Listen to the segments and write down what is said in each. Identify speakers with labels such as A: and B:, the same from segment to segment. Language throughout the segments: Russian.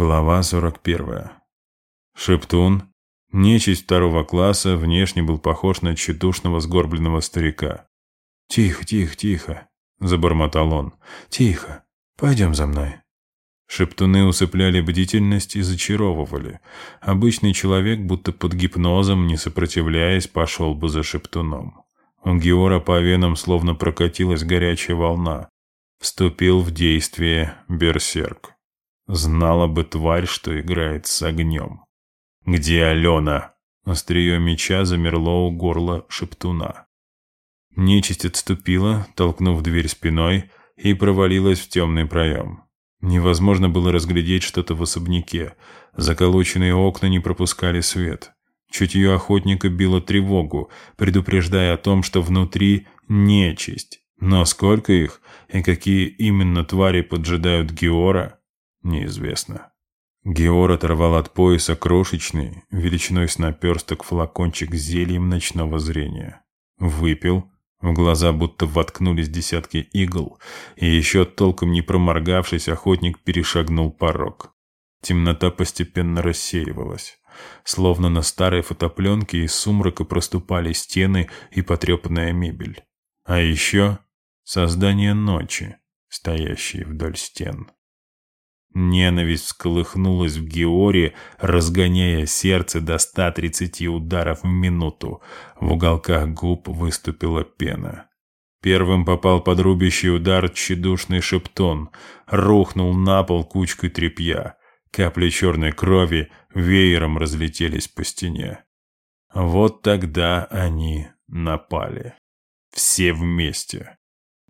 A: Глава 41. Шептун, нечисть второго класса, внешне был похож на тщедушного сгорбленного старика. «Тихо, тихо, тихо», — забормотал он. «Тихо, пойдем за мной». Шептуны усыпляли бдительность и зачаровывали. Обычный человек, будто под гипнозом, не сопротивляясь, пошел бы за шептуном. У Геора по венам словно прокатилась горячая волна. Вступил в действие берсерк. Знала бы тварь, что играет с огнем. «Где Алена?» Острие меча замерло у горла шептуна. Нечисть отступила, толкнув дверь спиной, и провалилась в темный проем. Невозможно было разглядеть что-то в особняке. Заколоченные окна не пропускали свет. Чутье охотника било тревогу, предупреждая о том, что внутри нечисть. Но сколько их и какие именно твари поджидают Геора, неизвестно. Геор оторвал от пояса крошечный, величиной с наперсток флакончик с зельем ночного зрения. Выпил, в глаза будто воткнулись десятки игл, и еще толком не проморгавшись, охотник перешагнул порог. Темнота постепенно рассеивалась. Словно на старой фотопленке из сумрака проступали стены и потрепанная мебель. А еще создание ночи, стоящие вдоль стен. Ненависть всколыхнулась в Георе, разгоняя сердце до 130 ударов в минуту. В уголках губ выступила пена. Первым попал под рубящий удар тщедушный шептон. Рухнул на пол кучкой тряпья. Капли черной крови веером разлетелись по стене. Вот тогда они напали. Все вместе.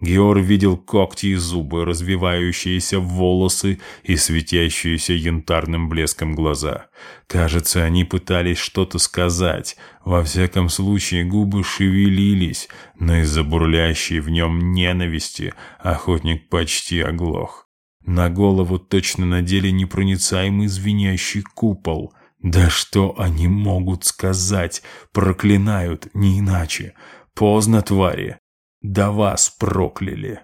A: Геор видел когти и зубы, развивающиеся волосы и светящиеся янтарным блеском глаза. Кажется, они пытались что-то сказать. Во всяком случае, губы шевелились, но из-за бурлящей в нем ненависти охотник почти оглох. На голову точно надели непроницаемый звенящий купол. Да что они могут сказать? Проклинают, не иначе. Поздно, твари. Да вас прокляли!»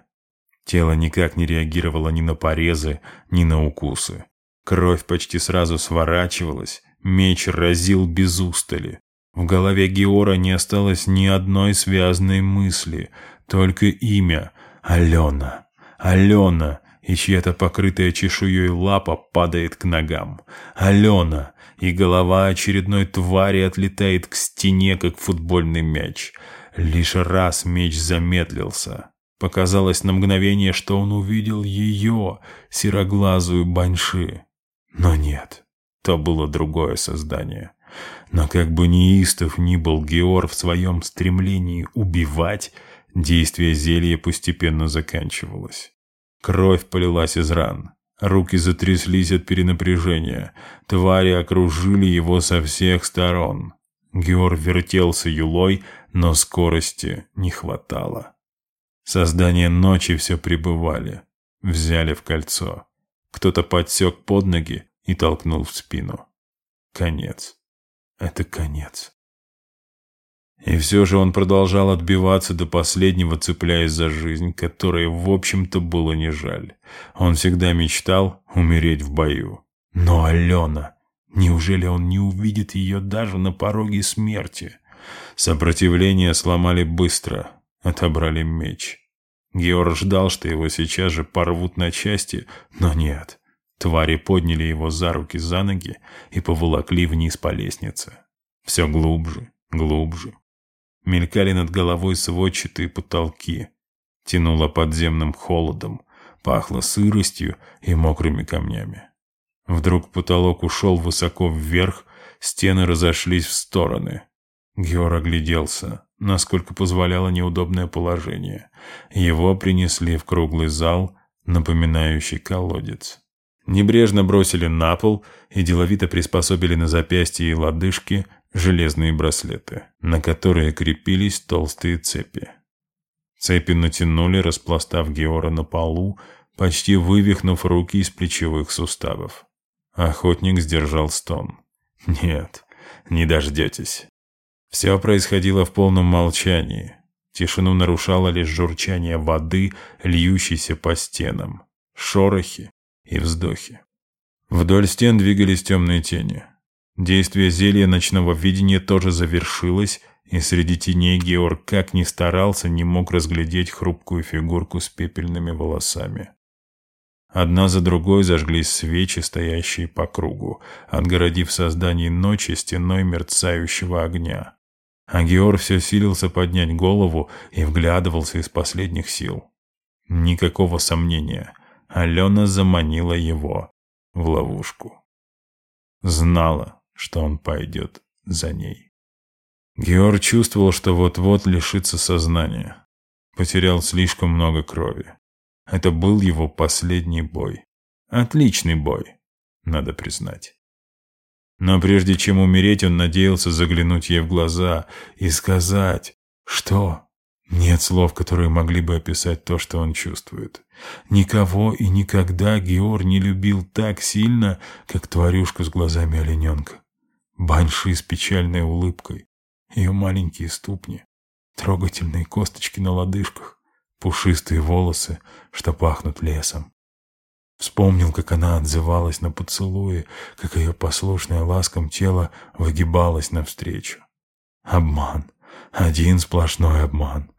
A: Тело никак не реагировало ни на порезы, ни на укусы. Кровь почти сразу сворачивалась, меч разил без устали. В голове Геора не осталось ни одной связанной мысли, только имя — Алена. Алена, и чья-то покрытая чешуей лапа падает к ногам. Алена, и голова очередной твари отлетает к стене, как футбольный мяч. Лишь раз меч замедлился. Показалось на мгновение, что он увидел ее, сероглазую баньши. Но нет, то было другое создание. Но как бы неистов ни был Геор в своем стремлении убивать, действие зелья постепенно заканчивалось. Кровь полилась из ран. Руки затряслись от перенапряжения. Твари окружили его со всех сторон. Геор вертелся юлой, но скорости не хватало. Создания ночи все пребывали, взяли в кольцо. Кто-то подсек под ноги и толкнул в спину. Конец. Это конец. И все же он продолжал отбиваться до последнего, цепляясь за жизнь, которой, в общем-то, было не жаль. Он всегда мечтал умереть в бою. Но Алена... Неужели он не увидит ее даже на пороге смерти? Сопротивление сломали быстро, отобрали меч. Георг ждал, что его сейчас же порвут на части, но нет. Твари подняли его за руки, за ноги и поволокли вниз по лестнице. Все глубже, глубже. Мелькали над головой сводчатые потолки. Тянуло подземным холодом, пахло сыростью и мокрыми камнями. Вдруг потолок ушел высоко вверх, стены разошлись в стороны. Геор огляделся, насколько позволяло неудобное положение. Его принесли в круглый зал, напоминающий колодец. Небрежно бросили на пол и деловито приспособили на запястья и лодыжки железные браслеты, на которые крепились толстые цепи. Цепи натянули, распластав Геора на полу, почти вывихнув руки из плечевых суставов. Охотник сдержал стон. «Нет, не дождетесь». Все происходило в полном молчании. Тишину нарушало лишь журчание воды, льющейся по стенам, шорохи и вздохи. Вдоль стен двигались темные тени. Действие зелья ночного видения тоже завершилось, и среди теней Георг как ни старался, не мог разглядеть хрупкую фигурку с пепельными волосами. Одна за другой зажглись свечи, стоящие по кругу, отгородив создание ночи стеной мерцающего огня. А Геор все силился поднять голову и вглядывался из последних сил. Никакого сомнения, Алена заманила его в ловушку. Знала, что он пойдет за ней. Геор чувствовал, что вот-вот лишится сознания. Потерял слишком много крови. Это был его последний бой. Отличный бой, надо признать. Но прежде чем умереть, он надеялся заглянуть ей в глаза и сказать, что нет слов, которые могли бы описать то, что он чувствует. Никого и никогда Геор не любил так сильно, как тварюшку с глазами олененка. Банши с печальной улыбкой, ее маленькие ступни, трогательные косточки на лодыжках, пушистые волосы, что пахнут лесом. Вспомнил, как она отзывалась на поцелуи, как ее послушное ласком тело выгибалось навстречу. Обман. Один сплошной обман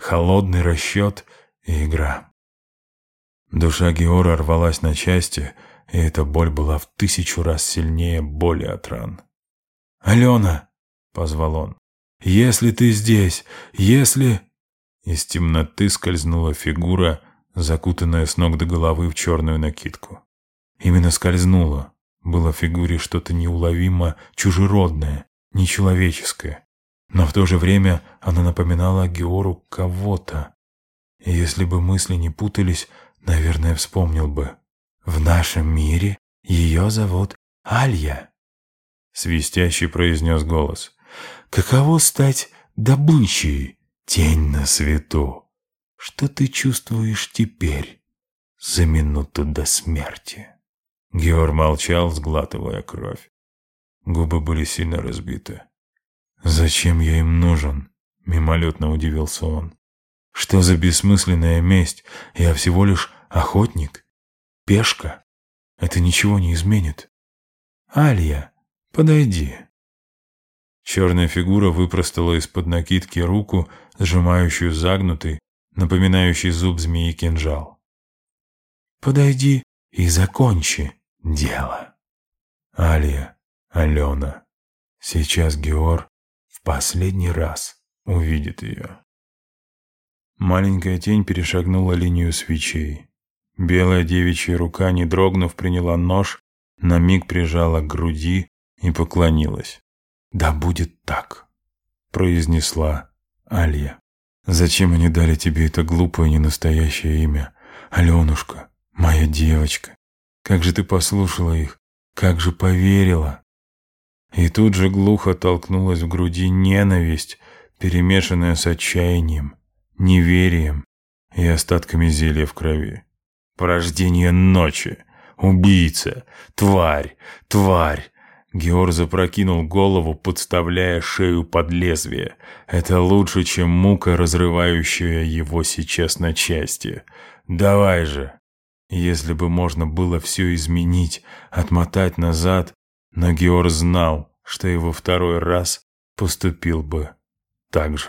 A: холодный расчет и игра. Душа Геора рвалась на части, и эта боль была в тысячу раз сильнее боли от ран. «Алена!» — позвал он. «Если ты здесь, если...» Из темноты скользнула фигура, закутанная с ног до головы в черную накидку. Именно скользнула. Было в фигуре что-то неуловимо чужеродное, нечеловеческое. Но в то же время она напоминала Геору кого-то. И если бы мысли не путались, наверное, вспомнил бы. «В нашем мире ее зовут Алья», — свистящий произнес голос. «Каково стать добычей, тень на свету? Что ты чувствуешь теперь, за минуту до смерти?» Геор молчал, сглатывая кровь. Губы были сильно разбиты. «Зачем я им нужен?» — мимолетно удивился он. «Что за бессмысленная месть? Я всего лишь охотник, пешка. Это ничего не изменит. Алия, подойди». Черная фигура выпростала из-под накидки руку, сжимающую загнутый, напоминающий зуб змеи кинжал. «Подойди и закончи дело». Алия, Алена. Сейчас Геор последний раз увидит ее. Маленькая тень перешагнула линию свечей. Белая девичья рука, не дрогнув, приняла нож, на миг прижала к груди и поклонилась. «Да будет так», — произнесла Алья. «Зачем они дали тебе это глупое ненастоящее имя? Аленушка, моя девочка. Как же ты послушала их, как же поверила!» И тут же глухо толкнулась в груди ненависть, перемешанная с отчаянием, неверием и остатками зелья в крови. Порождение ночи, убийца, тварь, тварь. Геор запрокинул голову, подставляя шею под лезвие. Это лучше, чем мука, разрывающая его сейчас на части. Давай же. Если бы можно было все изменить, отмотать назад, но Геор знал, что его второй раз поступил бы так же.